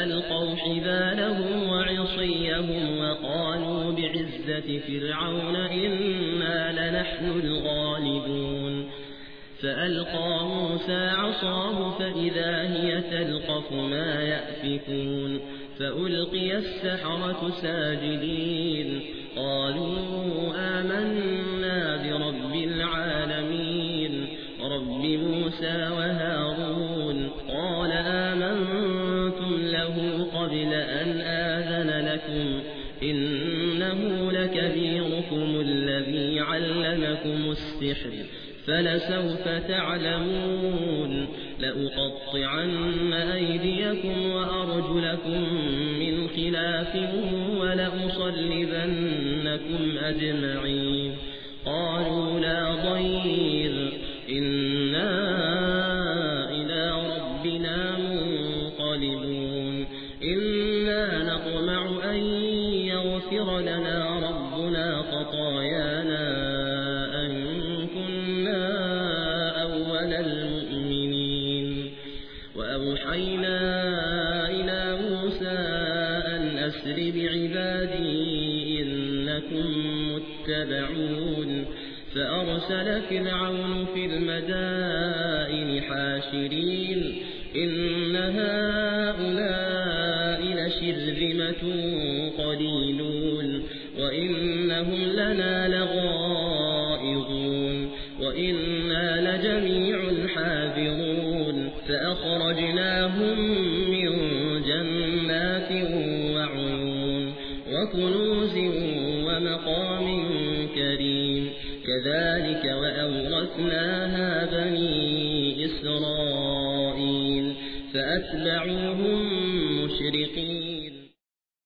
فألقوا حبالهم وعصيهم وقالوا بعزة فرعون إنا لنحن الغالبون. فألقى موسى عصاه فإذا هي تلقف ما يأفكون. فألقي السحرة ساجدين. قالوا آمنا برب العالمين. رب موسى وهارون قبل أن آذن لكم إنه لكبيركم الذي علمكم السحر فلسوف تعلمون. لأقطعن أيديكم وأرجلكم من خلاف ولأصلبنكم أجمعين. قالوا لا ضير. يغفر لنا ربنا خطايانا أن كنا أول المؤمنين وأوحينا إلى موسى أن أسر بعبادي إنكم متبعون فأرسل فرعون في المدائن حاشرين إن هؤلاء لشرذمة وإنهم لنا لغائظون وإنا لجميع حاذرون فأخرجناهم من جنات وعيون وكنوز ومقام كريم كذلك وأورثناها بني إسرائيل فأتبعوهم مشرقين